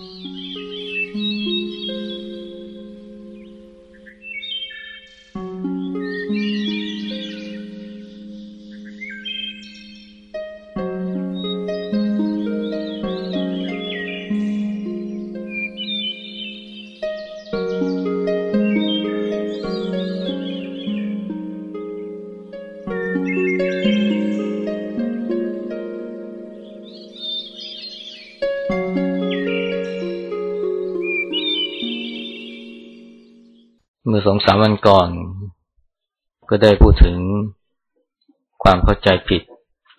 เมื่อสองสามวันก่อน ก็ได้พูดถึงความเข้าใจผิด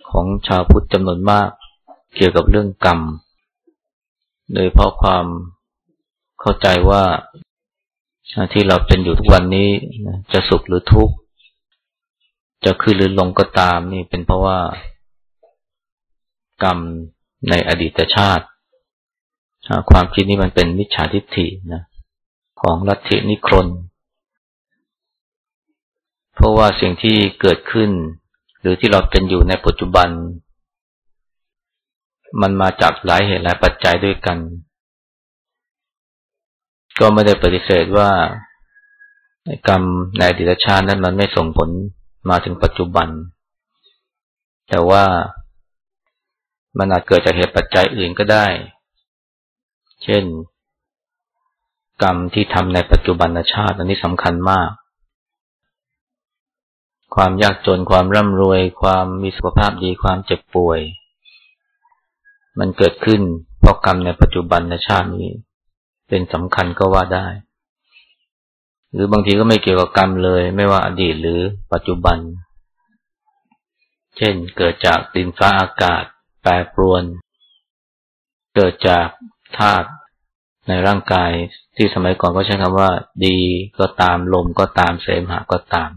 ของชาวพุทธจำนวนมาก เกี่ยวกับเรื่องกรรม โดยเพราะความเข้าใจว่าที่เราเป็นอยู่ทุกวันนี้จะสุขหรือทุกข์ จะขึ้นหรือลงก็ตามนี่เป็นเพราะว่า กรรมในอดีตชาติ ความคิดนี้มันเป็นมิจฉาทิฏฐินะของลัทธินิครน เพราะว่าสิ่งที่เกิดขึ้น หรือที่เราเป็นอยู่ในปัจจุบัน มันมาจากหลายเหตุหลายปัจจัยด้วยกัน ก็ไม่ได้ปฏิเสธว่า กรรมในอดีตชาตินั้นมันไม่ส่งผลมาถึงปัจจุบัน แต่ว่ามันอาจเกิดจากเหตุปัจจัยอื่นก็ได้ เช่น กรรมที่ทำในปัจจุบันชาติ อันนี้สำคัญมาก ความยากจนความร่ำรวย ความมีสุขภาพดีความเจ็บป่วย มันเกิดขึ้นเพราะกรรมในปัจจุบันในชาตินี้ เป็นสำคัญก็ว่าได้ หรือบางทีก็ไม่เกี่ยวกับกรรมเลย ไม่ว่าอดีตหรือปัจจุบัน เช่น เกิดจากดินฟ้าอากาศ แปรปรวน เกิดจากธาตุในร่างกายที่สมัยก่อนก็ใช้คำว่า ดีก็ตามลมก็ตามเสมหะก็ตาม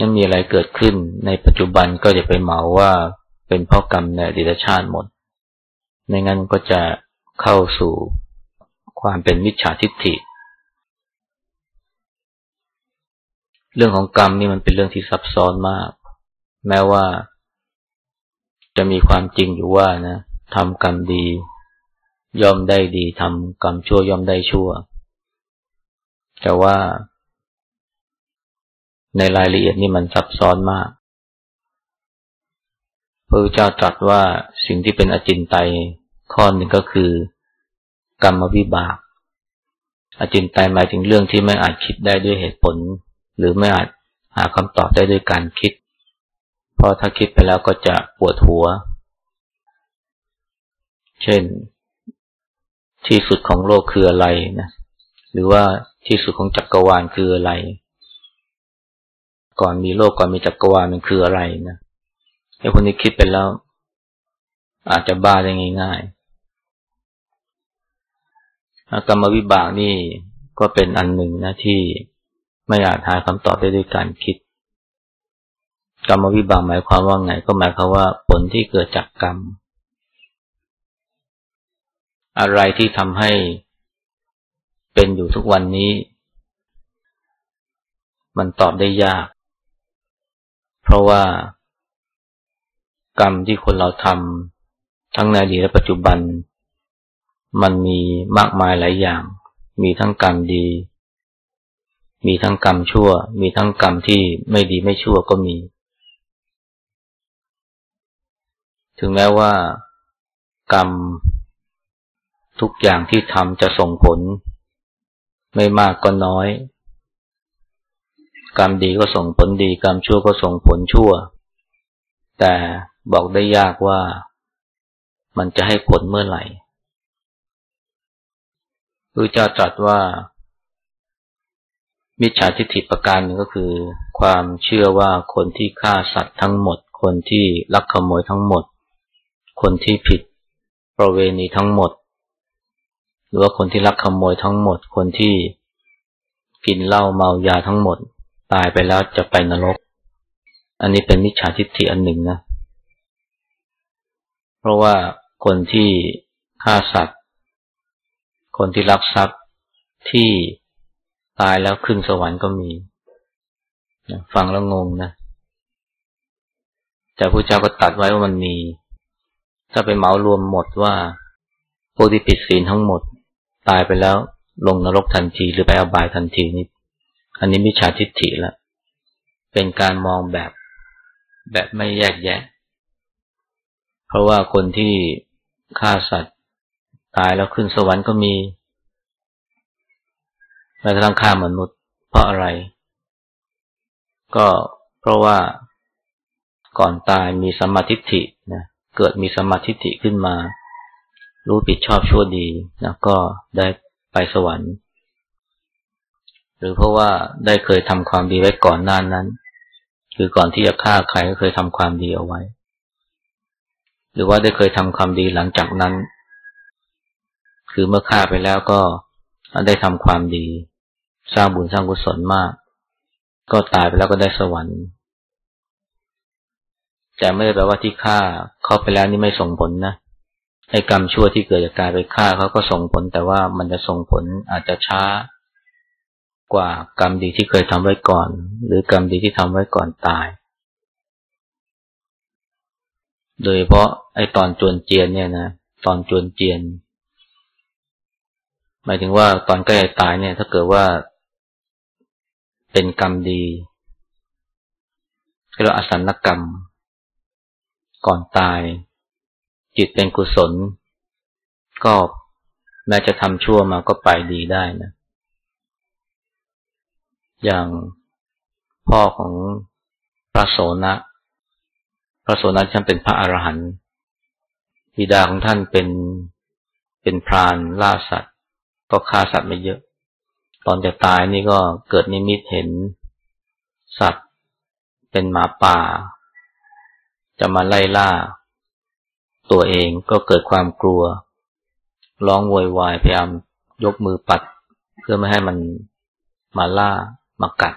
ยังมีอะไรเกิดขึ้นในปัจจุบันก็จะไปเหมาว่าเป็นเพราะกรรมในอดีตชาติหมดในงั้นก็จะเข้าสู่ความเป็นมิจฉาทิฏฐิ เรื่องของกรรมนี่มันเป็นเรื่องที่ซับซ้อนมาก แม้ว่า จะมีความจริงอยู่ว่านะทำกรรมดี ย่อมได้ดีทำกรรมชั่วย่อมได้ชั่ว แต่ว่า ในรายละเอียดนี่มันซับซ้อนมาก พระพุทธเจ้าตรัสว่าสิ่งที่เป็นอจินไตยข้อหนึ่งก็คือ กรรมวิบาก อจินไตยหมายถึงเรื่องที่ไม่อาจคิดได้ด้วยเหตุผล หรือไม่อาจหาคำตอบได้ด้วยการคิด เพราะถ้าคิดไปแล้วก็จะปวดหัว เช่น ที่สุดของโลกคืออะไรนะ หรือว่าที่สุดของจักรวาลคืออะไร ก่อนมีโลกก่อนมีจักรวาลมันคืออะไรนะไอ้คนนี้คิดไปแล้ว อาจจะบ้าได้ง่ายๆกรรมวิบากนี่ก็เป็นอันหนึ่งนะที่ไม่อาจหาคำตอบได้ด้วยการคิด กรรมวิบากหมายความว่าไง ก็หมายความว่าผลที่เกิดจากกรรม อะไรที่ทำให้เป็นอยู่ทุกวันนี้ มันตอบได้ยาก เพราะว่ากรรมที่คนเราทำทั้งในอดีตและปัจจุบัน มันมีมากมายหลายอย่าง มีทั้งกรรมดี มีทั้งกรรมชั่ว มีทั้งกรรมที่ไม่ดีไม่ชั่วก็มี ถึงแม้ว่ากรรมทุกอย่างที่ทำจะส่งผล ไม่มากก็น้อย กรรมดีก็ส่งผลดี กรรมชั่วก็ส่งผลชั่ว แต่บอกได้ยากว่ามันจะให้ผลเมื่อไหร่พระเจ้าตรัสว่า มิจฉาทิฏฐิประการหนึ่งก็คือ ความเชื่อว่าคนที่ฆ่าสัตว์ทั้งหมด คนที่ลักขโมยทั้งหมด คนที่ผิดประเวณีทั้งหมด หรือว่าคนที่ลักขโมยทั้งหมด คนที่กินเหล้าเมายาทั้งหมด ตายไปแล้วจะไปนรก อันนี้เป็นมิจฉาทิฏฐิอันหนึ่งนะ เพราะว่าคนที่ฆ่าสัตว์ คนที่รักทรัพย์ที่ตายแล้วขึ้นสวรรค์ก็มีฟังแล้วงงนะแต่พระเจ้าก็ตัดไว้ว่ามันมี ถ้าไปเหมารวมหมดว่าพวกที่ผิดศีลทั้งหมด ตายไปแล้วลงนรกทันทีหรือไปอบายทันทีนี่ อันนี้มิจฉาทิฏฐิละเป็นการมองแบบ แบบไม่แยกแยะ เพราะว่าคนที่ฆ่าสัตว์ ตายแล้วขึ้นสวรรค์ก็มีแม้กระทั่งฆ่ามนุษย์ เพราะอะไร ก็เพราะว่าก่อนตายมีสมาธิฐินะเกิดมีสมาธิฐิขึ้นมา รู้ผิดชอบชั่วดีนะก็ได้ไปสวรรค์ หรือเพราะว่าได้เคยทำความดีไว้ก่อนนานนั้น คือก่อนที่จะฆ่าใครก็เคยทำความดีเอาไว้ หรือว่าได้เคยทำความดีหลังจากนั้น คือเมื่อฆ่าไปแล้วก็ได้ทำความดี สร้างบุญสร้างกุศลมาก ก็ตายไปแล้วก็ได้สวรรค์ แต่ไม่ได้แปลว่าที่ฆ่าเขาไปแล้วนี่ไม่ส่งผลนะไอ้กรรมชั่วที่เกิดจากการไปฆ่าเขาก็ส่งผลแต่ว่ามันจะส่งผลอาจจะช้า กว่ากรรมดีที่เคยทำไว้ก่อน หรือกรรมดีที่ทำไว้ก่อนตาย โดยเพราะไอ้ตอนจวนเจียนเนี่ยนะตอนจวนเจียน หมายถึงว่าตอนใกล้ตายเนี่ย ถ้าเกิดว่า เป็นกรรมดีเรียกว่าอสันกรรม ก่อนตาย จิตเป็นกุศล ก็แม้จะทำชั่วมาก็ไปดีได้นะ อย่างพ่อของพระโสนะ พระโสนะท่านเป็นพระอรหันต์บิดาของท่านเป็นเป็นพรานล่าสัตว์ ก็ฆ่าสัตว์ไม่เยอะ ตอนจะตายนี่ก็เกิดนิมิตเห็นสัตว์ เป็นหมาป่า จะมาไล่ล่า ตัวเองก็เกิดความกลัว ร้องโวยวายพยายามยกมือปัด เพื่อไม่ให้มันมาล่า มากัด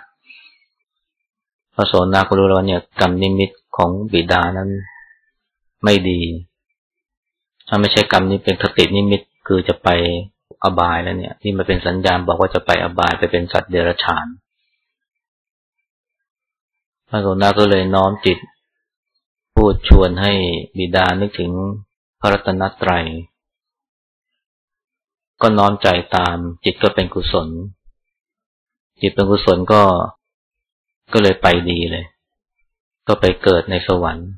พระโสนาก็รู้แล้วเนี่ยกรรมนิมิตของบิดานั้นไม่ดีถ้าไม่ใช่กรรมนี้เป็นคตินิมิตคือจะไปอบายแล้วเนี่ยที่มาเป็นสัญญาณบอกว่าจะไปอบายไปเป็นสัตว์เดรัจฉานพระโสนาก็เลยน้อมจิต พูดชวนให้บิดานึกถึงพระรัตนตรัย ก็น้อมใจตามจิตก็เป็นกุศล จิตเป็นกุศลก็ก็เลยไปดีเลย ก็ไปเกิดในสวรรค์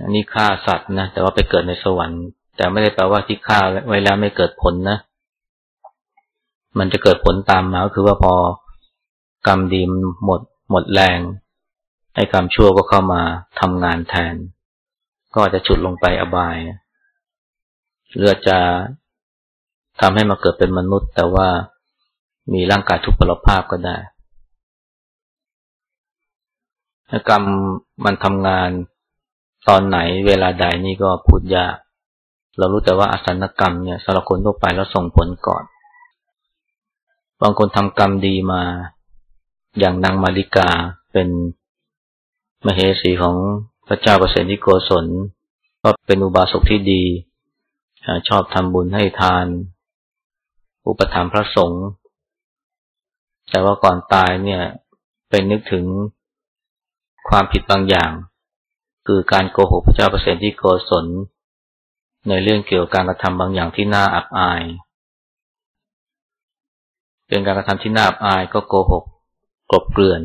อันนี้ฆ่าสัตว์นะแต่ว่าไปเกิดในสวรรค์ แต่ไม่ได้แปลว่าที่ฆ่าไว้แล้วไม่เกิดผลนะ มันจะเกิดผลตามมาก็คือว่าพอกรรมดีหมดหมดแรงให้กรรมชั่วก็เข้ามาทำงานแทน ก็อาจจะฉุดลงไปอบายหรือจะทำให้มาเกิดเป็นมนุษย์ แต่ว่า มีร่างกายทุพพลภาพก็ได้กรรมมันทำงานตอนไหนเวลาใดนี่ก็พูดยาก เรารู้แต่ว่าอสันกรรมเนี่ยสำหรับคนทั่วไปแล้วส่งผลก่อน บางคนทำกรรมดีมา อย่างนางมาริกาเป็นมเหสีของพระเจ้าประเสริโกศลก็เป็นอุบาสกที่ดี ชอบทำบุญให้ทาน อุปถัมภ์พระสงฆ์ แต่ว่าก่อนตายเนี่ยเป็นนึกถึงความผิดบางอย่าง คือการโกหกพระเจ้าประเสริฐโกศล ในเรื่องเกี่ยวกับการกระทำบางอย่างที่น่าอับอาย เป็นการกระทำที่น่าอับอายก็โกหกกลบเกลื่อน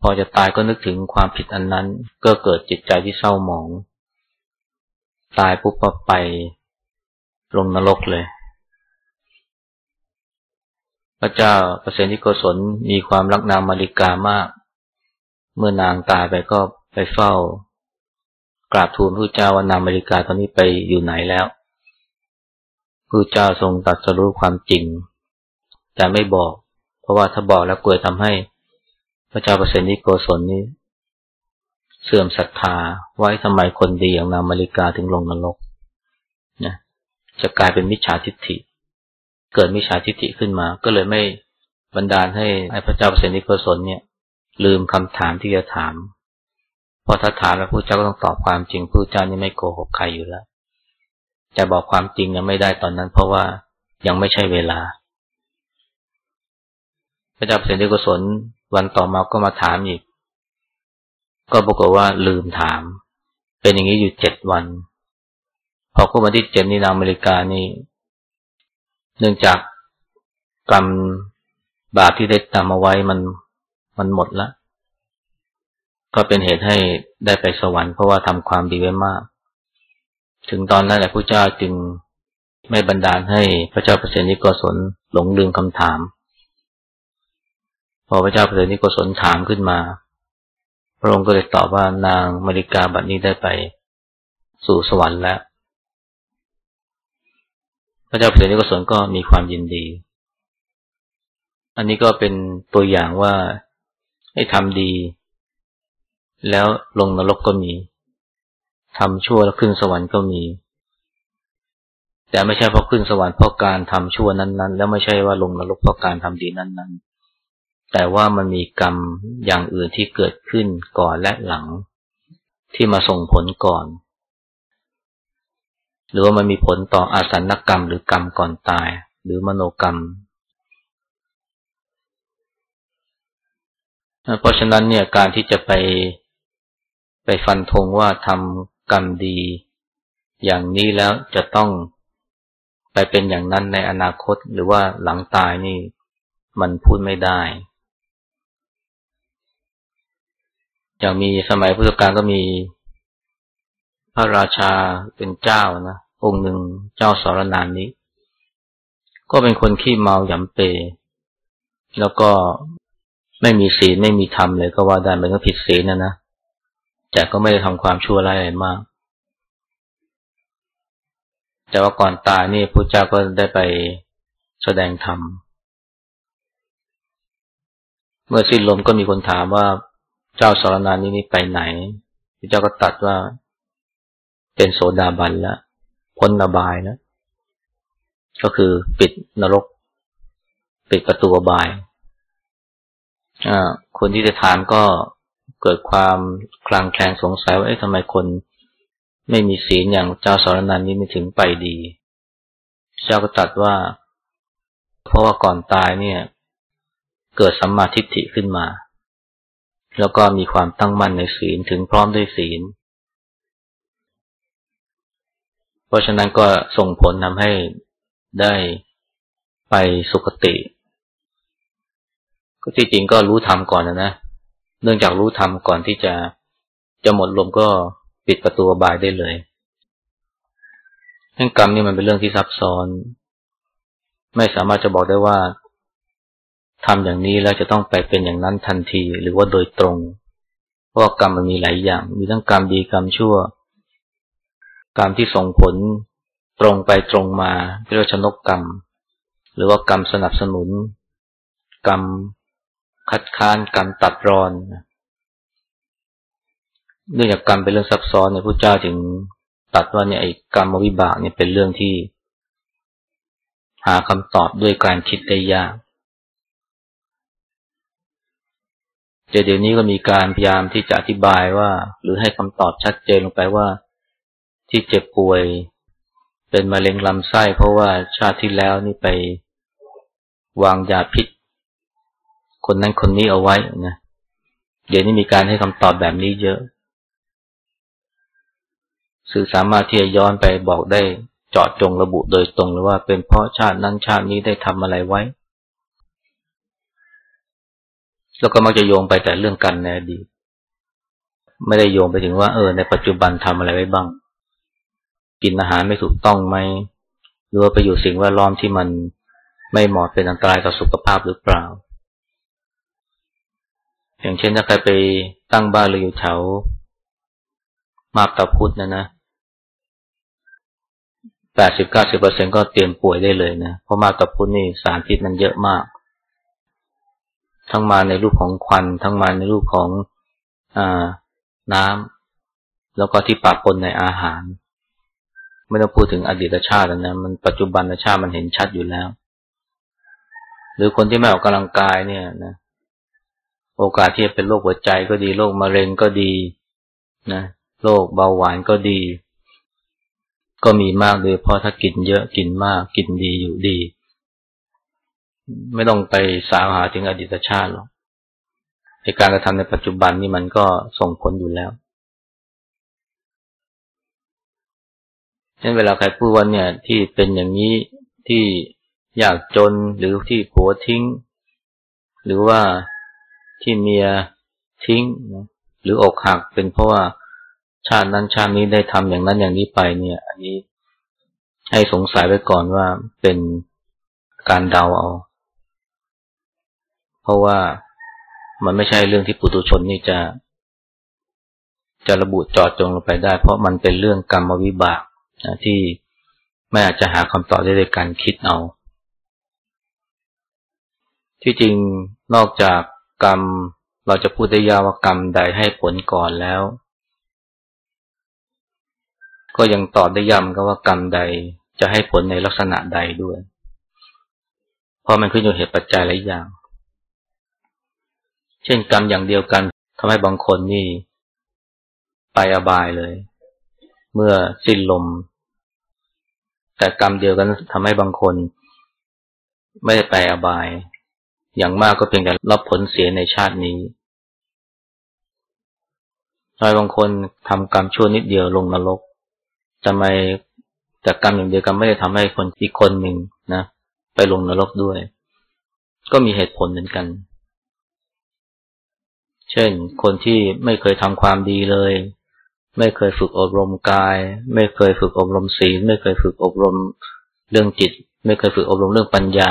พอจะตายก็นึกถึงความผิดอันนั้น ก็เกิดจิตใจที่เศร้าหมอง ตายปุ๊บก็ไปลงนรกเลย พระเจ้าเปรตที่โกศลมีความรักนางมาริกามาก เมื่อนางตายไปก็ไปเฝ้า กราบทูลพระเจ้าว่านางมาริกาตอนนี้ไปอยู่ไหนแล้วพระเจ้าทรงตัดสรู้ความจริง แต่ไม่บอก เพราะว่าถ้าบอกแล้วกลัวทำให้ พระเจ้าเปรตนิโกศลนี้เสื่อมศรัทธาไว้ทำไมคนดีอย่างนางมาริกาถึงลงนรกนะจะกลายเป็นมิจฉาทิฏฐิเเกิดมิจฉาทิฏฐิขึ้นมา ก็เลยไม่บันดาลให้พระเจ้าเปรตนิโกศลเนี่ย ลืมคำถามที่จะถามพอถ้าถามแล้วพระเจ้าก็ต้องตอบความจริงพระเจ้านี่ไม่โกหกใครอยู่แล้วจะบอกความจริงยังไม่ได้ตอนนั้น เพราะว่ายังไม่ใช่เวลา พระเจ้าเปรตนิโกศลวันต่อมาก็มาถามอีก ก็ปรากฏว่าลืมถาม เป็นอย่างนี้อยู่เจ็ดวัน พอขึ้นมาที่เจ็ดนี่นางอเมริกานี่ เนื่องจากกรรมบาปที่ได้ทำเอาไว้มันมันหมดแล้วก็เป็นเหตุให้ได้ไปสวรรค์เพราะว่าทำความดีไว้มาก ถึงตอนนั้นแหละพระเจ้าจึงไม่บันดาลให้พระเจ้าเปรตนิโกศลหลงลืมคำถาม พอพระเจ้าเปรตนิโกศลถามขึ้นมา พระองค์ก็เลยตอบว่านางมาริกาบัดนี้ได้ไปสู่สวรรค์แล้ว พระเจ้าเปรตนิกศลก็มีความยินดี อันนี้ก็เป็นตัวอย่างว่าให้ทำดี แล้วลงนรกก็มีทำชั่วแล้วขึ้นสวรรค์ก็มี แต่ไม่ใช่เพราะขึ้นสวรรค์เพราะการทำชั่วนั้น ๆ แล้วไม่ใช่ว่าลงนรกเพราะการทำดีนั้น ๆ แต่ว่ามันมีกรรมอย่างอื่นที่เกิดขึ้นก่อนและหลัง ที่มาส่งผลก่อน หรือว่ามันมีผลต่ออาสันกรรมหรือกรรมก่อนตาย หรือมโนกรรม เพราะฉะนั้นเนี่ยการที่จะไปไปฟันธงว่าทำกรรมดี อย่างนี้แล้วจะต้องไปเป็นอย่างนั้นในอนาคตหรือว่าหลังตายนี่มันพูดไม่ได้ อย่างมีสมัยพุทธกาลก็มีพระราชาเป็นเจ้านะ องค์หนึ่งเจ้าสารนานนี้ ก็เป็นคนขี้เมาหยำเป แล้วก็ไม่มีศีลไม่มีธรรมเลยก็ว่าได้มันก็ผิดศีลนะนะแต่ก็ไม่ได้ทำความชั่วร้ายอะไรมาก แต่ว่าก่อนตายนี่พระเจ้าก็ได้ไปแสดงธรรม เมื่อสิ้นลมก็มีคนถามว่าเจ้าสารนานี้นี่ไปไหนพระเจ้าก็ตัดว่าเป็นโสดาบันแล้ว พ้นระบายแล้วก็คือปิดนรก ปิดประตูบายคนที่จะถามก็เกิดความคลางแคลงสงสัยว่าเอ๊ะทำไมคนไม่มีศีลอย่างเจ้าสารนันนี้ไม่ถึงไปดี เจ้าก็ตัดว่า เพราะว่าก่อนตายเนี่ย เกิดสัมมาทิฏฐิขึ้นมา แล้วก็มีความตั้งมั่นในศีลถึงพร้อมด้วยศีล เพราะฉะนั้นก็ส่งผลทำให้ได้ไปสุคติ ก็ที่จริงก็รู้ธรรมก่อนนะนะ เนื่องจากรู้ธรรมก่อนที่จะจะหมดลมก็ปิดประตูบายได้เลยเรื่องกรรมนี่มันเป็นเรื่องที่ซับซ้อน ไม่สามารถจะบอกได้ว่าทำอย่างนี้แล้วจะต้องไปเป็นอย่างนั้นทันทีหรือว่าโดยตรง เพราะกรรมมันมีหลายอย่าง มีทั้งกรรมดีกรรมชั่ว กรรมที่ส่งผลตรงไปตรงมาเรียกว่าชนกกรรม หรือว่ากรรมสนับสนุน กรรมคัดค้านกรรมตัดรอนเรื่องจากกรรมเป็นเรื่องซับซ้อนเนี่ยพระเจ้าถึงตัดว่าเนี่ยไอ้กรรมวิบากเนี่ยเป็นเรื่องที่ หาคำตอบด้วยการคิดได้ยากเดี๋ยวนี้ก็มีการพยายามที่จะอธิบายว่า หรือให้คำตอบชัดเจนลงไปว่า ที่เจ็บป่วย เป็นมะเร็งลำไส้ เพราะว่าชาติที่แล้วนี่ไปวางยาพิษ คนนั้นคนนี้เอาไว้นะเดี๋ยวนี้มีการให้คำตอบแบบนี้เยอะ สื่อสามารถที่จะย้อนไปบอกได้เจาะจงระบุโดยตรงเลยว่าเป็นเพราะชาตินั้นชาตินี้ได้ทำอะไรไว้ แล้วก็มักจะโยงไปแต่เรื่องกันในอดีตไม่ได้โยงไปถึงว่าเออในปัจจุบันทำอะไรไว้บ้าง กินอาหารไม่ถูกต้องไหมหรือว่าไปอยู่สิ่งแวดล้อมที่มันไม่เหมาะเป็นอันตรายต่อสุขภาพหรือเปล่า อย่างเช่นถ้าใครไปตั้งบ้านหรืออยู่แถวมาบตาพุธนะนะแปดสิบเก้าสิบเปอร์เซ็นก็เตรียมป่วยได้เลยนะ เพราะมาบตาพุธนี่สารพิษมันเยอะมาก ทั้งมาในรูปของควัน ทั้งมาในรูปของอน้ำแล้วก็ที่ปะปนในอาหาร ไม่ต้องพูดถึงอดีตชาตินะมันปัจจุบันชาติมันเห็นชัดอยู่แล้ว หรือคนที่ไม่ออกกำลังกายเนี่ยนะโอกาสที่จะเป็นโรคหัวใจก็ดีโรคมะเร็งก็ดีนะโรคเบาหวานก็ดี ก็มีมากโดยเพราะถ้ากินเยอะกินมากกินดีอยู่ดี ไม่ต้องไปสาวหาถึงอดีตชาติหรอกในการกระทำในปัจจุบันนี่มันก็ส่งผลอยู่แล้ว ฉะนั้นเวลาใครพูดว่าเนี่ย ที่เป็นอย่างนี้ที่ยากจนหรือที่ผัวทิ้ง หรือว่าที่เมียทิ้งหรืออกหักเป็นเพราะว่าชาตินั้นชาตินี้ได้ทำอย่างนั้นอย่างนี้ไปเนี่ย อันนี้ให้สงสัยไว้ก่อนว่าเป็นการเดาเอา เพราะว่ามันไม่ใช่เรื่องที่ปุถุชนนี่จะ จะระบุจอดจงลงไปได้ เพราะมันเป็นเรื่องกรรมวิบาก นะที่ไม่อาจจะหาคำตอบได้โดยการคิดเอา ที่จริงนอกจากกรรมเราจะพูดได้ยาวว่ากรรมใดให้ผลก่อนแล้ว ก็ยังตอบได้ย้ำก็ว่ากรรมใดจะให้ผลในลักษณะใดด้วย เพราะมันขึ้นอยู่เหตุปัจจัยหลายอย่าง เช่นกรรมอย่างเดียวกันทำให้บางคนนี่ ไปอบายเลย เมื่อสิ้นลม แต่กรรมเดียวกันทำให้บางคน ไม่ได้ไปอบาย อย่างมากก็เพียงแต่รับผลเสียในชาตินี้ใครบางคนทำกรรมชั่วนิดเดียวลงนรกทำไมแต่กรรมอย่างเดียวกันไม่ได้ทำให้คนอีกคนหนึ่งนะ ไปลงนรกด้วย ก็มีเหตุผลเหมือนกัน เช่น คนที่ไม่เคยทำความดีเลย ไม่เคยฝึกอบรมกาย ไม่เคยฝึกอบรมศีลไม่เคยฝึกอบรมเรื่องจิต ไม่เคยฝึกอบรมเรื่องปัญญา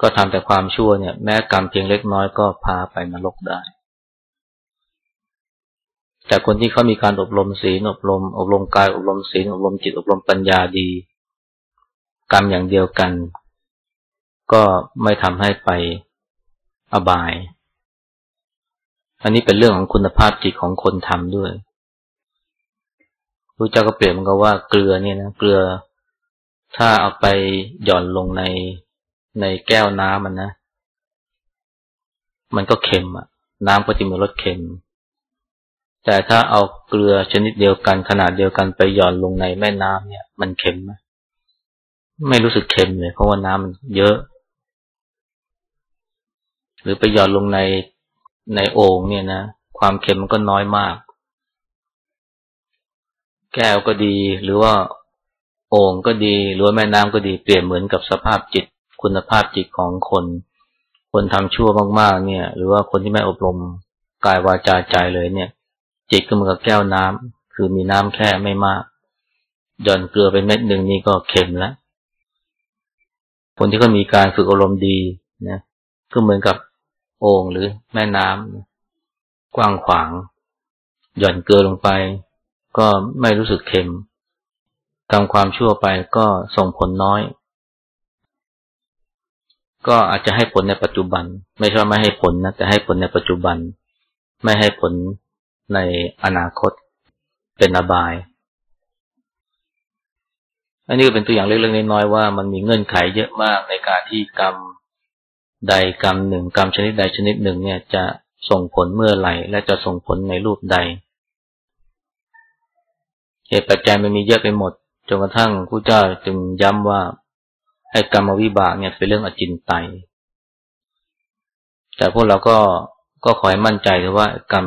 ก็ทำแต่ความชั่วเนี่ย แม้กรรมเพียงเล็กน้อยก็พาไปนรกได้ แต่คนที่เขามีการอบรมศีลอบรม อบรมกายอบรมศีลอบรมจิตอบรมปัญญาดี กรรมอย่างเดียวกัน ก็ไม่ทำให้ไปอบาย อันนี้เป็นเรื่องของคุณภาพจิตของคนทำด้วยพระเจ้าก็เปรียบมันก็ว่าเกลือเนี่ยนะเกลือ ถ้าเอาไปหย่อนลงในในแก้วน้ำมันนะ มันก็เค็มอะน้ำก็จะมีรสเค็ม แต่ถ้าเอาเกลือชนิดเดียวกันขนาดเดียวกันไปหย่อนลงในแม่น้ำเนี่ย มันเค็มไหมไม่รู้สึกเค็มเลยเพราะว่าน้ำมันเยอะ หรือไปหย่อนลงใน ในโอ่งเนี่ยนะ ความเค็มมันก็น้อยมาก แก้วก็ดีหรือว่าโอ่งก็ดีหรือว่าแม่น้ำก็ดีเปลี่ยนเหมือนกับสภาพจิต คุณภาพจิตของคน คนทำชั่วมากๆ เนี่ย หรือว่าคนที่ไม่อบรมกายวาจาใจเลยเนี่ย จิตก็เหมือนกับแก้วน้ำคือมีน้ำแค่ไม่มากหย่อนเกลือไปเม็ดหนึ่งนี่ก็เค็มแล้วคนที่ก็มีการฝึกอารมณ์ดีนะก็เหมือนกับ โอ่งหรือแม่น้ำกว้างขวาง หย่อนเกลือลงไป ก็ไม่รู้สึกเค็มทำความชั่วไปก็ส่งผลน้อย ก็อาจจะให้ผลในปัจจุบัน ไม่ใช่ไม่ให้ผลนะแต่ให้ผลในปัจจุบัน ไม่ให้ผลในอนาคตเป็นอบาย อันนี้ก็เป็นตัวอย่างเล็กๆน้อยๆว่ามันมีเงื่อนไขเยอะมากในการที่กรรม ใดกรรมหนึ่งกรรมชนิดใดชนิดหนึ่งเนี่ยจะส่งผลเมื่อไหร่ และจะส่งผลในรูปใด เหตุปัจจัยมันมีเยอะไปหมดจนกระทั่งผู้เจ้าจึงย้ำว่าให้กรรมวิบากเนี่ยเป็นเรื่องอจินไตยแต่พวกเราก็ก็ขอให้มั่นใจเลยว่ากรรม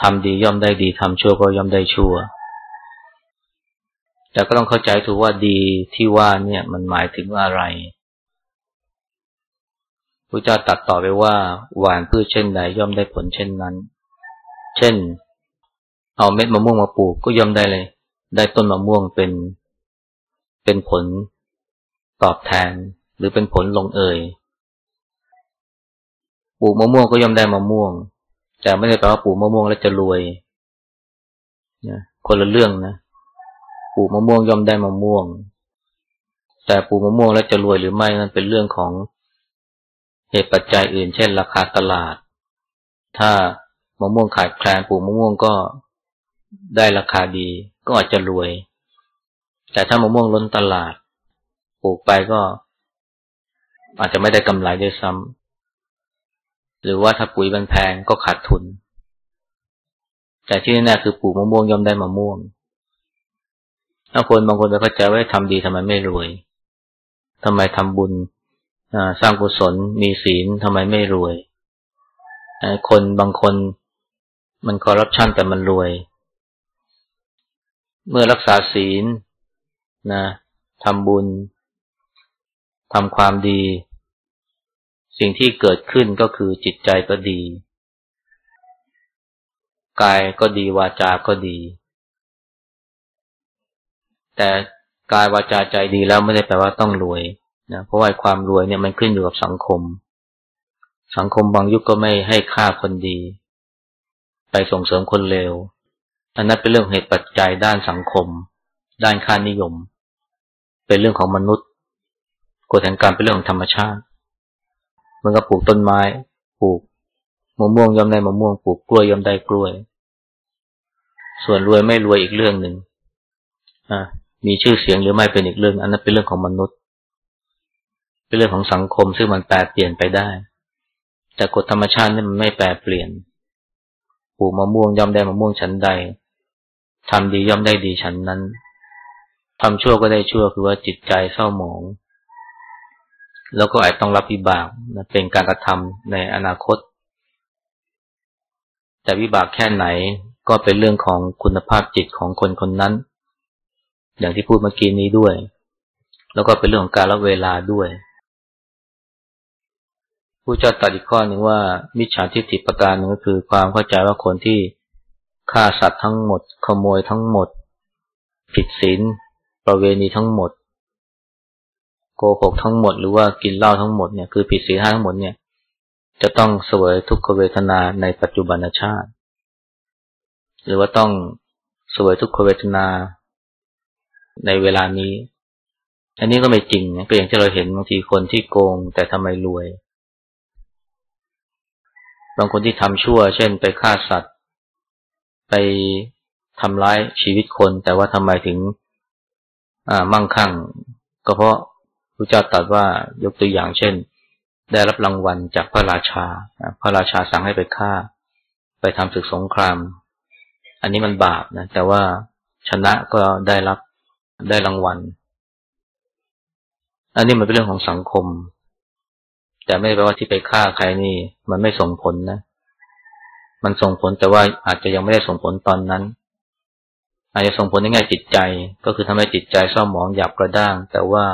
ทำดีย่อมได้ดีทำชั่วก็ย่อมได้ชั่ว แต่ก็ต้องเข้าใจถูกว่าดีที่ว่าเนี่ยมันหมายถึงอะไร พระเจ้าตัดต่อไปว่า หวานพืชเช่นใดย่อมได้ผลเช่นนั้น เช่น เอาเม็ดมะม่วงมาปลูกก็ย่อมได้เลย ได้ต้นมะม่วงเป็น เป็นผลตอบแทน หรือเป็นผลลงเอยปลูกมะม่วงก็ย่อมได้มะม่วง แต่ไม่ได้แปลว่าปลูกมะม่วงแล้วจะรวยนะคนละเรื่องนะปลูกมะม่วงย่อมได้มะม่วง แต่ปลูกมะม่วงแล้วจะรวยหรือไม่นั่นเป็นเรื่องของ เหตุปัจจัยอื่น เช่น ราคาตลาด ถ้ามะม่วงขาดแคลนปลูกมะม่วงก็ได้ราคาดีก็อาจจะรวย แต่ถ้ามะม่วงล้นตลาด ปลูกไปก็ อาจจะไม่ได้กำไรด้วยซ้ำหรือว่าถ้าปุ๋ยมันแพงก็ขาดทุน แต่ที่แน่ๆคือปลูกมะม่วงย่อมได้มะม่วง ถ้าคนบางคนไปเข้าใจว่าทำดีทำไมไม่รวยทำไมทำบุญ สร้างกุศลมีศีลทำไมไม่รวยคนบางคนมันคอร์รัปชันแต่มันรวย เมื่อรักษาศีลนะทำบุญทำความดี สิ่งที่เกิดขึ้นก็คือจิตใจก็ดี กายก็ดีวาจาก็ดี แต่กายวาจาใจดีแล้วไม่ได้แปลว่าต้องรวย นะเพราะว่าความรวยเนี่ยมันขึ้นอยู่กับสังคม สังคมบางยุคก็ไม่ให้ค่าคนดี ไปส่งเสริมคนเลวอันนั้นเป็นเรื่องเหตุปัจจัยด้านสังคม ด้านค่านิยม เป็นเรื่องของมนุษย์กฎแห่งการเป็นเรื่องของธรรมชาติ มันก็ปลูกต้นไม้ ปลูกมะม่วงย่อมได้มะม่วงปลูกกล้วยย่อมได้กล้วย ส่วนรวยไม่รวยอีกเรื่องหนึ่งอ่ามีชื่อเสียงหรือไม่เป็นอีกเรื่อง อันนั้นเป็นเรื่องของมนุษย์ เป็นเรื่องของสังคมซึ่งมันแปรเปลี่ยนไปได้ แต่กฎธรรมชาตินี่มันไม่แปรเปลี่ยนปลูกมะม่วงย่อมได้มะม่วงชั้นใดทำดีย่อมได้ดีฉันนั้นทำชั่วก็ได้ชั่วคือว่าจิตใจเศร้าหมอง แล้วก็อาจต้องรับวิบากนะเป็นการกระทำในอนาคต แต่วิบากแค่ไหนก็เป็นเรื่องของคุณภาพจิตของคนคนนั้น อย่างที่พูดเมื่อกี้นี้ด้วย แล้วก็เป็นเรื่องของการละเวลาด้วย ผู้เจ้าตรัสอีกข้อหนึ่งว่า มิจฉาทิฏฐิประการหนึ่งก็คือ ความเข้าใจว่าคนที่ฆ่าสัตว์ทั้งหมด ขโมยทั้งหมด ผิดศีลประเวณีทั้งหมด โกหกทั้งหมด หรือว่ากินเหล้าทั้งหมดเนี่ยคือผิดศีลทั้งหมดเนี่ย จะต้องเสวยทุกขเวทนาในปัจจุบันชาติ หรือว่าต้องเสวยทุกขเวทนาในเวลานี้ อันนี้ก็ไม่จริงนะก็อย่างที่เราเห็นบางทีคนที่โกงแต่ทำไมรวย บางคนที่ทำชั่ว เช่น ไปฆ่าสัตว์ ไปทำร้ายชีวิตคน แต่ว่าทำไมถึงมั่งคั่ง ก็เพราะพระเจ้าตรัสว่ายกตัวอย่างเช่น ได้รับรางวัลจากพระราชา พระราชาสั่งให้ไปฆ่า ไปทำศึกสงคราม อันนี้มันบาปนะ แต่ว่าชนะก็ได้รับได้รางวัล อันนี้มันเป็นเรื่องของสังคม แต่ไม่แปลว่าที่ไปฆ่าใครนี่ มันไม่ส่งผลนะ มันส่งผลแต่ว่าอาจจะยังไม่ได้ส่งผลตอนนั้น อาจจะส่งผลในแง่จิตใจ ก็คือทำให้จิตใจเศร้าหมองหยาบกระด้าง แต่ว่า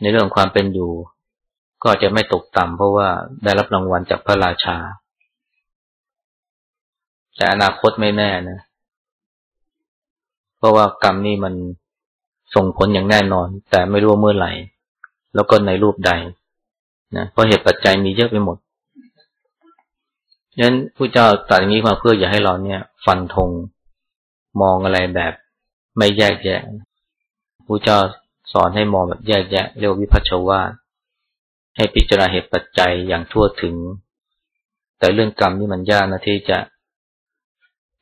ในเรื่องความเป็นอยู่ ก็อาจจะไม่ตกต่ำเพราะว่าได้รับรางวัลจากพระราชา แต่อนาคตไม่แน่นะ เพราะว่ากรรมนี่มันส่งผลอย่างแน่นอน แต่ไม่รู้เมื่อไหร่ แล้วก็ในรูปใด นะเพราะเหตุปัจจัยมีเยอะไปหมดฉะนั้นผู้เจ้าตรัสอย่างนี้มาเพื่ออย่าให้เราเนี่ย ฟันธงมองอะไรแบบไม่แยกแยะผู้เจ้าสอนให้มองแบบแยกแยะเรียกวิพัชวาให้พิจารณาเหตุปัจจัยอย่างทั่วถึง แต่เรื่องกรรมนี่มันยากนะที่จะ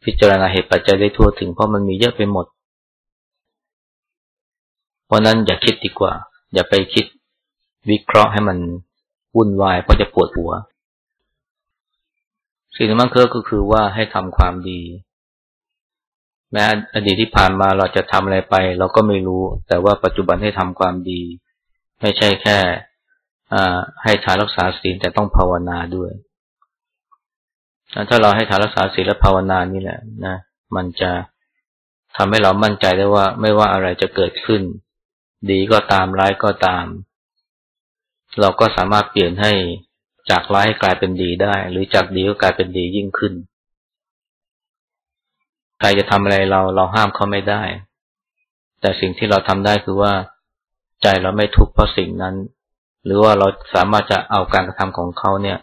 พิจารณาเหตุปัจจัยได้ทั่วถึงเพราะมันมีเยอะไปหมด เพราะนั้นอย่าคิดดีกว่า อย่าไปคิดวิเคราะห์ให้มัน วุ่นวายเพราะจะปวดหัว สิ่งที่มันคือก็คือว่าให้ทำความดี แม้อดีตที่ผ่านมาเราจะทำอะไรไป เราก็ไม่รู้ แต่ว่าปัจจุบันให้ทำความดี ไม่ใช่แค่ให้ทานรักษาศีลแต่ต้องภาวนาด้วยถ้าเราให้ทานรักษาศีลและภาวนานี่แหละนะ มันจะทำให้เรามั่นใจได้ว่าไม่ว่าอะไรจะเกิดขึ้น ดีก็ตามร้ายก็ตาม เราก็สามารถเปลี่ยนให้จากร้ายกลายเป็นดีได้ หรือจากดีก็กลายเป็นดียิ่งขึ้น ใครจะทำอะไรเราเราห้ามเขาไม่ได้ แต่สิ่งที่เราทำได้คือว่าใจเราไม่ทุกข์เพราะสิ่งนั้น หรือว่าเราสามารถจะเอาการกระทำของเขาเนี่ย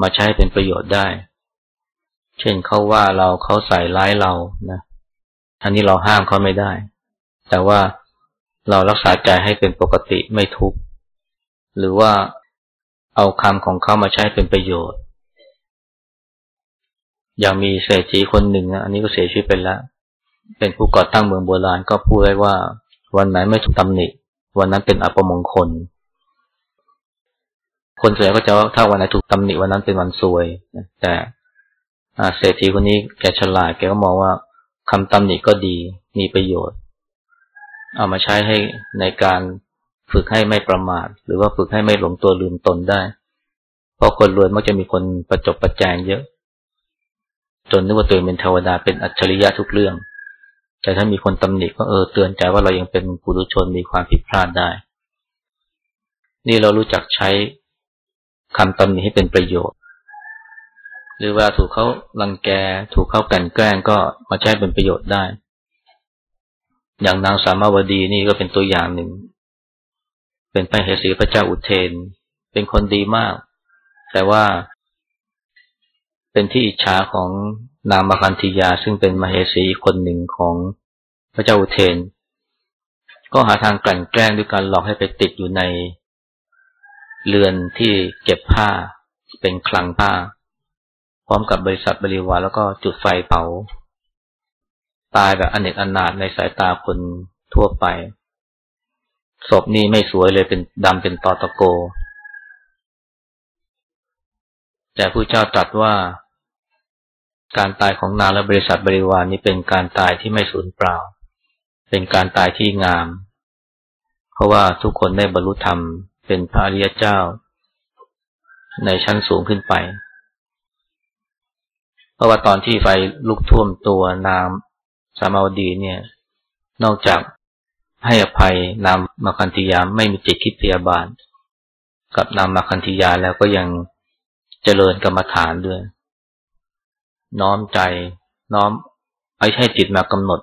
มาใช้เป็นประโยชน์ได้ เช่นเขาว่าเราเขาใส่ร้ายเรานะอันนี้เราห้ามเขาไม่ได้ แต่ว่าเรารักษาใจให้เป็นปกติไม่ทุกข์ หรือว่าเอาคำของเขามาใช้เป็นประโยชน์ อย่างมีเศรษฐีคนหนึ่งนะอันนี้ก็เสียชีวิตไปแล้ว เป็นผู้ก่อตั้งเมืองโบราณก็พูดไว้ว่า วันไหนไม่ถูกตำหนิวันนั้นเป็นอัปมงคล คนส่วนใหญ่ก็จะว่าถ้าวันไหนถูกตำหนิวันนั้นเป็นวันซวย แต่เศรษฐีคนนี้แกฉลาดแกก็มองว่าคำตำหนิก็ดีมีประโยชน์ เอามาใช้ให้ในการ ฝึกให้ไม่ประมาท หรือว่าฝึกให้ไม่หลงตัวลืมตนได้ เพราะคนรวยมักจะมีคนประจบประแจงเยอะ จนนึกว่าตัวเองเป็นเทวดาเป็นอัจฉริยะทุกเรื่อง แต่ถ้ามีคนตำหนิก็เออเตือนใจว่าเรายังเป็นปุถุชนมีความผิดพลาดได้ นี่เรารู้จักใช้คำตำหนิให้เป็นประโยชน์ หรือว่าถูกเขาลังแก ถูกเขากันแกล้งก็มาใช้เป็นประโยชน์ได้ อย่างนางสามาวดีนี่ก็เป็นตัวอย่างหนึ่ง เป็นพระเหสีพระเจ้าอุเทน เป็นคนดีมาก แต่ว่า เป็นที่อิจฉาของนางมคันธิยา ซึ่งเป็นมเหสีคนหนึ่งของพระเจ้าอุเทน ก็หาทางกลั่นแกล้งด้วยการหลอกให้ไปติดอยู่ในเรือนที่เก็บผ้า เป็นคลังผ้า พร้อมกับบริษัทบริวารแล้วก็จุดไฟเผา ตายแบบอเนกอนาถในสายตาคนทั่วไป ศพนี้ไม่สวยเลยเป็นดำเป็นตอตะโก แต่ผู้เจ้าตรัสว่า การตายของนางและบริษัทบริวารนี้เป็นการตายที่ไม่สูญเปล่า เป็นการตายที่งาม เพราะว่าทุกคนได้บรรลุธรรมเป็นพระอริยเจ้า ในชั้นสูงขึ้นไป เพราะว่าตอนที่ไฟลุกท่วมตัวนางสามาวดีเนี่ย นอกจาก ให้อภัยนามมาคันธิยาไม่มีจิตคิดพยาบาท กับนามมาคันธิยาแล้วก็ยังเจริญกรรมฐานด้วย น้อมใจน้อมไอ้ให้จิตมากำหนด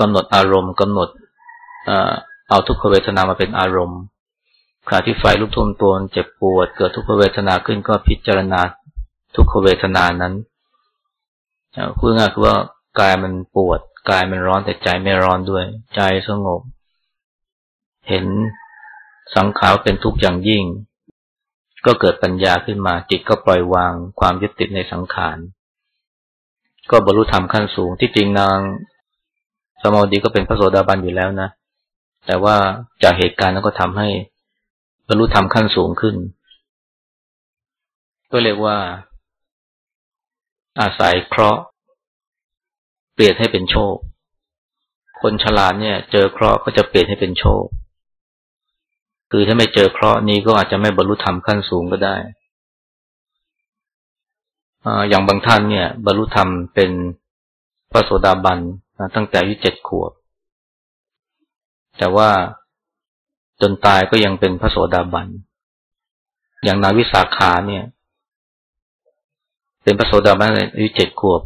กำหนดอารมณ์กำหนดเอาทุกขเวทนามาเป็นอารมณ์ขณะที่ไฟลุกท่วมตัวเจ็บปวด เกิดทุกขเวทนาขึ้นก็พิจารณาทุกขเวทนานั้นพูดง่ายคือว่ากายมันปวด กายมันร้อนแต่ใจไม่ร้อนด้วย ใจสงบ เห็นสังขารเป็นทุกข์อย่างยิ่ง ก็เกิดปัญญาขึ้นมา จิตก็ปล่อยวางความยึดติดในสังขาร ก็บรรลุธรรมขั้นสูง ที่จริงนางสมอดีก็เป็นพระโสดาบันอยู่แล้วนะ แต่ว่าจากเหตุการณ์นั้นก็ทำให้บรรลุธรรมขั้นสูงขึ้น ก็เรียกว่า อาศัยเคราะห์ เปลี่ยนให้เป็นโชค คนฉลาดเนี่ย เจอเคราะห์ก็จะเปลี่ยนให้เป็นโชค คือถ้าไม่เจอเคราะห์นี้ก็อาจจะไม่บรรลุธรรมขั้นสูงก็ได้อย่างบางท่านเนี่ย บรรลุธรรมเป็นพระโสดาบันตั้งแต่อายุเจ็ดขวบ แต่ว่าจนตายก็ยังเป็นพระโสดาบัน อย่างนาวิสาขาเนี่ย เป็นพระโสดาบันอายุเจ็ดขวบ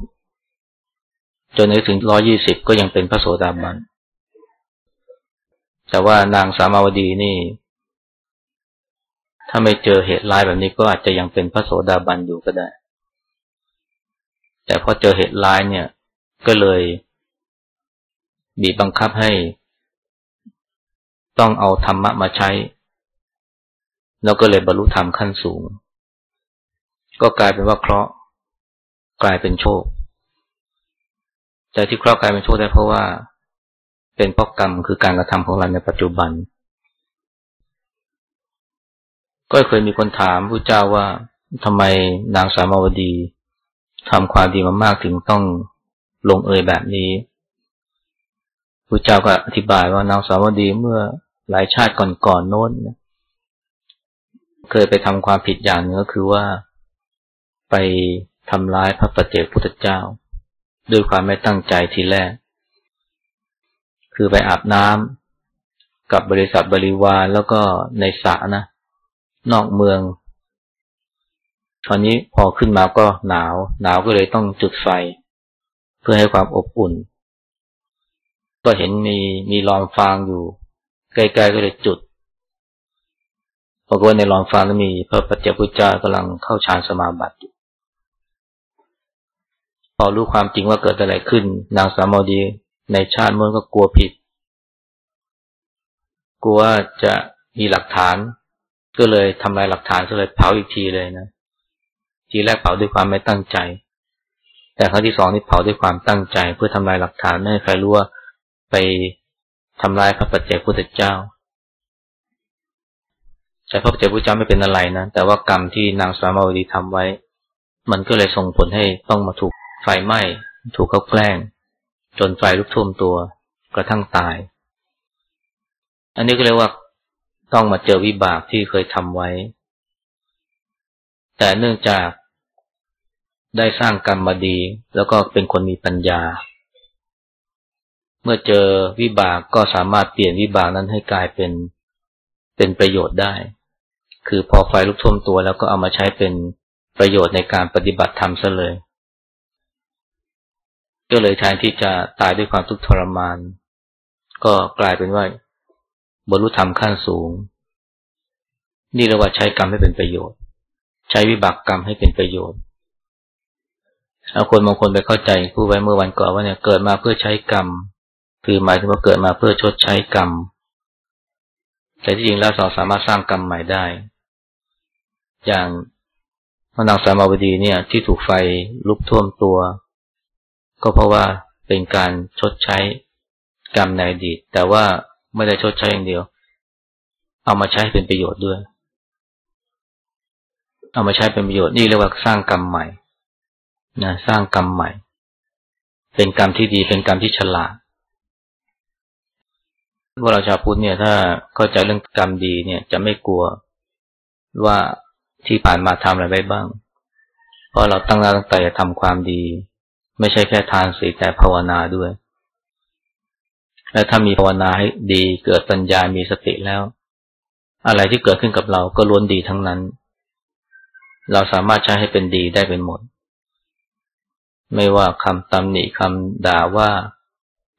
จนถึงร้อยี่สิบก็ยังเป็นพระโสดาบัน แต่ว่านางสามาวดีนี่ ถ้าไม่เจอเหตุร้ายแบบนี้ก็อาจจะยังเป็นพระโสดาบันอยู่ก็ได้ แต่พอเจอเหตุร้ายเนี่ย ก็เลยบีบบังคับให้ ต้องเอาธรรมะมาใช้ แล้วก็เลยบรรลุธรรมขั้นสูง ก็กลายเป็นว่าเคราะห์กลายเป็นโชค แต่ที่เคราะห์กลายเป็นโชคได้เพราะว่า เป็นเพราะกรรมคือการกระทำของเราในปัจจุบัน ก็เคยมีคนถามพระเจ้าว่าทำไมนางสามาวดีทำความดีมามากถึงต้องลงเอยแบบนี้พระเจ้าก็อธิบายว่านางสาวดีเมื่อหลายชาติก่อนๆโน้นเคยไปทำความผิดอย่างนึงก็คือว่า ไปทำร้ายพระประเจกพุทธเจ้า ด้วยความไม่ตั้งใจทีแรก คือไปอาบน้ำกับบริษัทบริวารแล้วก็ในสระนะ นอกเมือง ตอนนี้พอขึ้นมาก็หนาว หนาวก็เลยต้องจุดไฟ เพื่อให้ความอบอุ่น ก็เห็นมีมีลองฟางอยู่ใกล้ๆก็เลยจุดปรากฏในลองฟางมีพระปัจเจพุทธเจ้ากำลังเข้าฌานสมาบัติอยู่ พอรู้ความจริงว่าเกิดอะไรขึ้น นางสามอดีในชาติมื่อก็กลัวผิด กลัวจะมีหลักฐาน ก็เลยทำลายหลักฐานก็เลยเผาอีกทีเลยนะ ทีแรกเผาด้วยความไม่ตั้งใจ แต่ครั้งที่สองนี่เผาด้วยความตั้งใจ เพื่อทำลายหลักฐานไม่ให้ใครรู้ว่าไปทำลายพระปัจเจกพุทธเจ้าแต่พระปัจเจกพุทธเจ้าไม่เป็นอะไรนะ แต่ว่ากรรมที่นางสามาวดีทำไว้ มันก็เลยส่งผลให้ต้องมาถูก ไฟไหม้ถูกเขาแกล้ง จนไฟลุกท่วมตัวกระทั่งตาย อันนี้ก็เรียกว่าต้องมาเจอวิบากที่เคยทำไว้ แต่เนื่องจากได้สร้างกรรมมาดี แล้วก็เป็นคนมีปัญญา เมื่อเจอวิบากก็สามารถเปลี่ยนวิบากนั้นให้กลายเป็นเป็นประโยชน์ได้ คือพอไฟลุกท่วมตัวแล้วก็เอามาใช้เป็นประโยชน์ในการปฏิบัติธรรมซะเลย ก็เลยแทนที่จะตายด้วยความทุกข์ทรมาน ก็กลายเป็นว่าบรรลุธรรมขั้นสูง นี่เรียกว่าใช้กรรมให้เป็นประโยชน์ ใช้วิบากกรรมให้เป็นประโยชน์เอาคนบางคนไปเข้าใจผู้ไว้เมื่อวันก่อนว่าเนี่ยเกิดมาเพื่อใช้กรรม คือหมายถึงว่าเกิดมาเพื่อชดใช้กรรม แต่ที่จริงแล้วเราสามารถสร้างกรรมใหม่ได้ อย่างพระนางสามาวดีเนี่ย ที่ถูกไฟลุกท่วมตัว ก็เพราะว่าเป็นการชดใช้กรรมในอดีต แต่ว่าไม่ได้ชดใช้อย่างเดียว เอามาใช้เป็นประโยชน์ด้วย เอามาใช้เป็นประโยชน์นี่เรียกว่าสร้างกรรมใหม่นะสร้างกรรมใหม่ เป็นกรรมที่ดีเป็นกรรมที่ฉลาดพวกเราชาวพุทธเนี่ยถ้าเข้าใจเรื่องกรรมดีเนี่ย จะไม่กลัวว่าที่ผ่านมาทำอะไรไว้บ้าง เพราะเราตั้งหน้าตั้งใจจะทำความดี ไม่ใช่แค่ทานสีแต่ภาวนาด้วย และถ้ามีภาวนาให้ดีเกิดปัญญามีสติแล้ว อะไรที่เกิดขึ้นกับเราก็ล้วนดีทั้งนั้น เราสามารถใช้ให้เป็นดีได้เป็นหมด ไม่ว่าคำตำหนิคำด่าว่า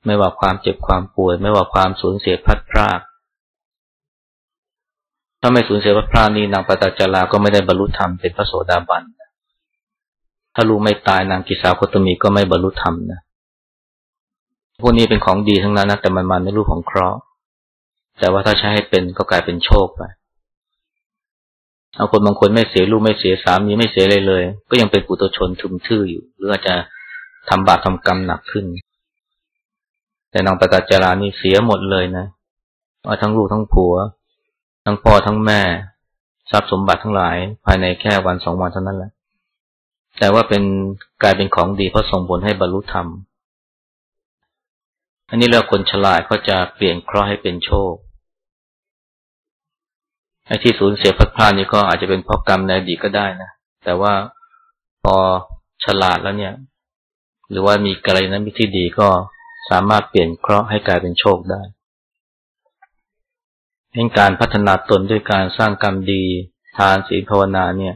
ไม่ว่าความเจ็บความป่วย ไม่ว่าความสูญเสียพัดพรากถ้าไม่สูญเสียพัดพรากนี่นางปตจาราก็ไม่ได้บรรลุธรรมเป็นพระโสดาบัน ถ้าลูกไม่ตายนางกิสาโคตมีก็ไม่บรรลุธรรมนะพวกนี้เป็นของดีทั้งนั้นนะแต่มันมาในรูปของเคราะห์แต่ว่าถ้าใช้ให้เป็นก็กลายเป็นโชคไปเอาคนบางคนไม่เสียลูกไม่เสียสามีไม่เสียอะไรเลย ก็ยังเป็นปุถุชนทุมชื่ออยู่ หรืออาจจะทำบาปทากรรมหนักขึ้น แต่นางประกาศจารานี่เสียหมดเลยนะเอาทั้งลูกทั้งผัว ทั้งพ่อทั้งแม่ ทรัพย์สมบัติทั้งหลาย ภายในแค่วันสองวันเท่านั้นแหละ แต่ว่าเป็นกลายเป็นของดีเพราะส่งผลให้บรรลุธรรม อันนี้เรียกคนฉลาดก็จะเปลี่ยนเคราะห์ให้เป็นโชค ไอ้ที่สูญเสียพัดพลาดนี่ก็อาจจะเป็นเพราะกรรมในอดีตก็ได้นะ แต่ว่าพอฉลาดแล้วเนี่ย หรือว่ามีกระไรนั้นที่ดีก็สามารถเปลี่ยนเคราะห์ให้กลายเป็นโชคได้เรื่องการพัฒนาตนด้วยการสร้างกรรมดี ทานศีลภาวนาเนี่ย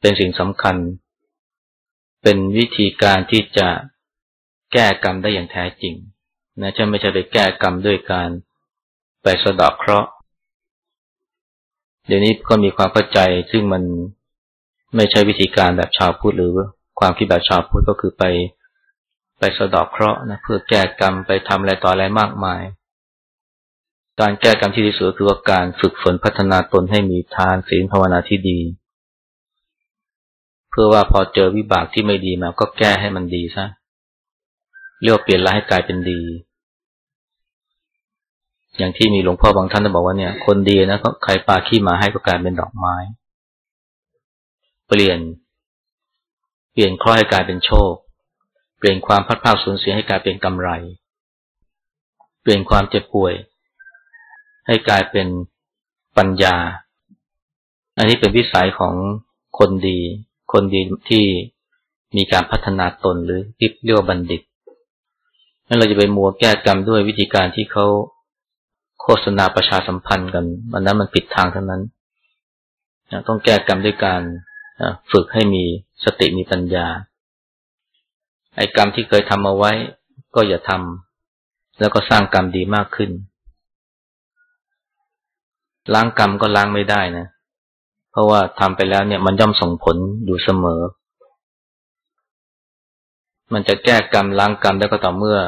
เป็นสิ่งสำคัญ เป็นวิธีการที่จะแก้กรรมได้อย่างแท้จริงนะจะไม่ใช่ไปแก้กรรมด้วยการไปสะดอกเคราะห์เดี๋ยวนี้ก็มีความเข้าใจซึ่งมันไม่ใช่วิธีการแบบชาวพุทธหรือความคิดแบบชาวพุทธก็คือไปไปสะดอกเคราะห์นะเพื่อแก้กรรมไปทำอะไรต่ออะไรมากมาย การแก้กรรมที่ดีสุดคือว่าการฝึกฝนพัฒนาตนให้มีทานศีลภาวนาที่ดี เพื่อว่าพอเจอวิบากที่ไม่ดีมา ก็แก้ให้มันดีซะเรียกเปลี่ยนร้ายให้กลายเป็นดี อย่างที่มีหลวงพ่อบางท่านบอกว่าเนี่ย คนดีนะเขาใครปาขี้มาให้ก็กลายเป็นดอกไม้ เปลี่ยน เปลี่ยนข้อให้กลายเป็นโชค เปลี่ยนความพัดพาสูญเสียให้กลายเป็นกำไร เปลี่ยนความเจ็บป่วย ให้กลายเป็นปัญญา อันนี้เป็นวิสัยของคนดี คนดีที่มีการพัฒนาตนหรือที่เรียกว่าบัณฑิตนั่นเราจะไปมัวแก้กรรมด้วยวิธีการที่เขาโฆษณาประชาสัมพันธ์กันมันนั้นมันผิดทางทั้งนั้นต้องแก้กรรมด้วยการฝึกให้มีสติมีปัญญา ไอ้กรรมที่เคยทำเอาไว้ ก็อย่าทำแล้วก็สร้างกรรมดีมากขึ้น ล้างกรรมก็ล้างไม่ได้นะ เพราะว่าทำไปแล้วเนี่ยมันย่อมส่งผลอยู่เสมอ มันจะแก้กรรมล้างกรรมได้ก็ต่อเมื่อ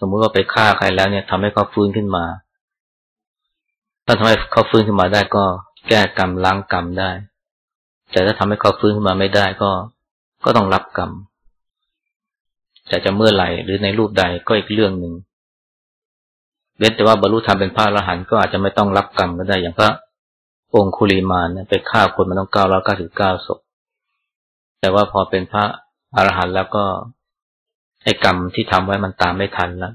สมมุติว่าไปฆ่าใครแล้วเนี่ยทำให้เขาฟื้นขึ้นมา ถ้าทำให้เขาฟื้นขึ้นมาได้ก็แก้กรรมล้างกรรมได้ แต่ถ้าทำให้เขาฟื้นขึ้นมาไม่ได้ก็ก็ต้องรับกรรมแต่จะเมื่อไหร่หรือในรูปใดก็อีกเรื่องหนึ่งเว้นแต่ว่าบรรลุธรรมเป็นพระอรหันต์ก็อาจจะไม่ต้องรับกรรมก็ได้อย่างพระ องคุลีมานไปฆ่าคนมันต้องเก้าร้อยเก้าสิบเก้าศพ แต่ว่าพอเป็นพระอรหันต์แล้วก็ไอ้กรรมที่ทำไว้มันตามไม่ทันแล้ว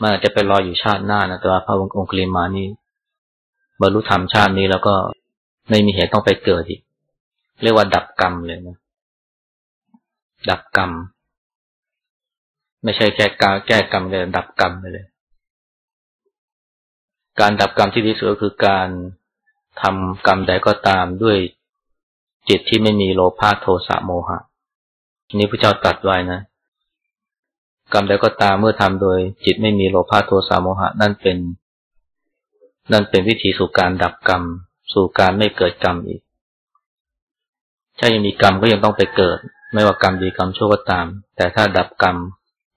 มันอาจจะไปรออยู่ชาติหน้านะแต่ว่าพระองคุลีมานี่บรรลุธรรมชาตินี้แล้วก็ไม่มีเหตุต้องไปเกิดอีก เรียกว่าดับกรรมเลยนะ ดับกรรม ไม่ใช่แค่การแก้กรรมเลยดับกรรมไปเลย การดับกรรมที่ดีสุดก็คือการ ทำกรรมใดก็ตามด้วยจิตที่ไม่มีโลภะโทสะโมหะ นี้พระเจ้าตรัสไว้นะ กรรมใดก็ตามเมื่อทำโดยจิตไม่มีโลภะโทสะโมหะ นั่นเป็น นั่นเป็นวิธีสู่การดับกรรม สู่การไม่เกิดกรรมอีก ถ้ายังมีกรรมก็ยังต้องไปเกิด ไม่ว่ากรรมดีกรรมชั่วก็ตาม แต่ถ้าดับกรรม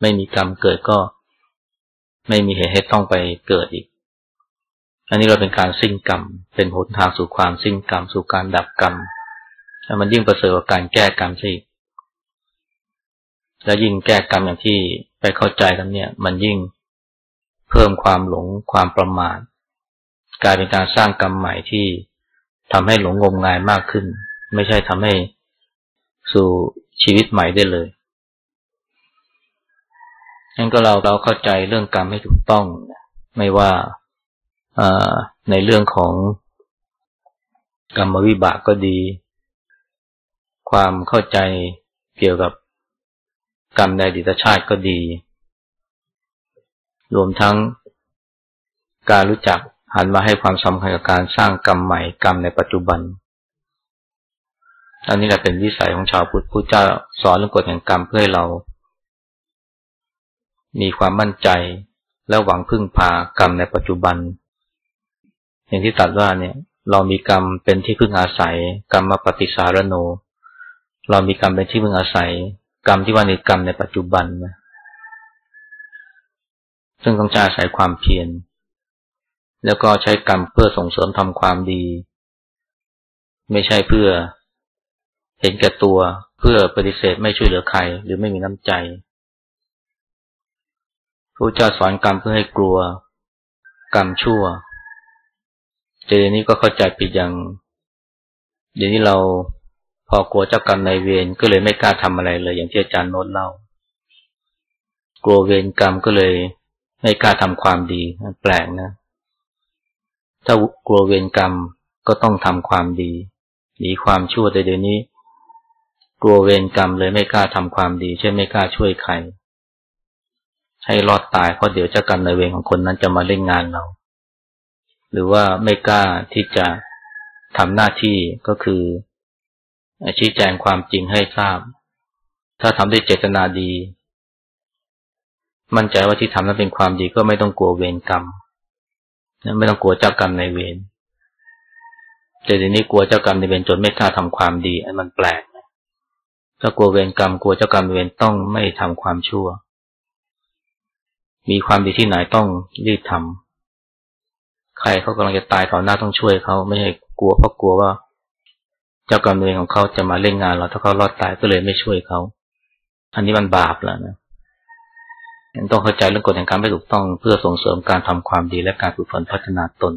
ไม่มีกรรมเกิดก็ ไม่มีเหตุให้ต้องไปเกิดอีก อันนี้เราเป็นการสิ้นกรรม เป็นหนทางสู่ความสิ้นกรรม สู่การดับกรรมมันยิ่งประเสริฐกว่าการแก้กรรมซะอีกและยิ่งแก้กรรมอย่างที่ไปเข้าใจกันเนี่ย มันยิ่งเพิ่มความหลงความประมาทกลายเป็นการสร้างกรรมใหม่ที่ทำให้หลงงมงายมากขึ้น ไม่ใช่ทำให้สู่ชีวิตใหม่ได้เลยงั้นก็เราเราเข้าใจเรื่องกรรมให้ถูกต้อง ไม่ว่า ในเรื่องของกรรมวิบากก็ดี ความเข้าใจเกี่ยวกับกรรมในดิตชาติก็ดี รวมทั้งการรู้จักหันมาให้ความสำคัญกับการสร้างกรรมใหม่กรรมในปัจจุบัน อันนี้แหละเป็นวิสัยของชาวพุทธพุทธเจ้าสอนเรื่องกฎแห่งกรรมเพื่อให้เรา มีความมั่นใจและหวังพึ่งพากรรมในปัจจุบัน อย่างที่ตัดว่าเนี่ย เรามีกรรมเป็นที่พึ่งอาศัย กรรมมาปฏิสารโน เรามีกรรมเป็นที่พึ่งอาศัย กรรมที่ว่าในกรรมในปัจจุบันนะซึ่งต้องอาศัยความเพียรแล้วก็ใช้กรรมเพื่อส่งเสริมทำความดี ไม่ใช่เพื่อ เห็นแก่ตัวเพื่อปฏิเสธไม่ช่วยเหลือใคร หรือไม่มีน้ำใจพระเจ้าสอนกรรมเพื่อให้กลัว กรรมชั่ว เดี๋ยวนี้ก็เข้าใจผิดอย่าง เดี๋ยวนี้เราพอกลัวเจ้ากรรมนายเวรก็เลยไม่กล้าทำอะไรเลย อย่างที่อาจารย์โน้ตเล่า กลัวเวรกรรมก็เลยไม่กล้าทำความดีแปลกนะ ถ้ากลัวเวรกรรมก็ต้องทำความดีหนีความชั่วแต่เดี๋ยวนี้ กลัวเวรกรรมเลยไม่กล้าทำความดีเช่นไม่กล้าช่วยใครให้รอดตายเพราะเดี๋ยวเจ้ากรรมนายเวรของคนนั้นจะมาเล่นงานเรา หรือว่าไม่กล้าที่จะทำหน้าที่ก็คือชี้แจงความจริงให้ทราบ ถ้าทำด้วยเจตนาดี มั่นใจว่าที่ทำนั้นเป็นความดีก็ไม่ต้องกลัวเวรกรรมไม่ต้องกลัวเจ้ากรรมในเวรแต่ทีนี้กลัวเจ้ากรรมในเวรจนไม่กล้าทำความดี อันมันแปลกถ้ากลัวเวรกรรมกลัวเจ้ากรรมในเวรต้องไม่ทำความชั่ว มีความดีที่ไหนต้องรีบทำ ใครเขากำลังจะตายต่อหน้าต้องช่วยเขาไม่ใช่กลัวเพราะกลัวว่า เจ้ากรรมนายของเขาจะมาเล่นงานเราถ้าเขารอดตายก็เลยไม่ช่วยเขา อันนี้มันบาปแล้วนะต้องเข้าใจเรื่องกฎแห่งกรรมไม่ถูกต้องเพื่อส่งเสริมการทำความดีและการฝึกฝนพัฒนาตน